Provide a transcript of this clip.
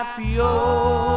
happy home.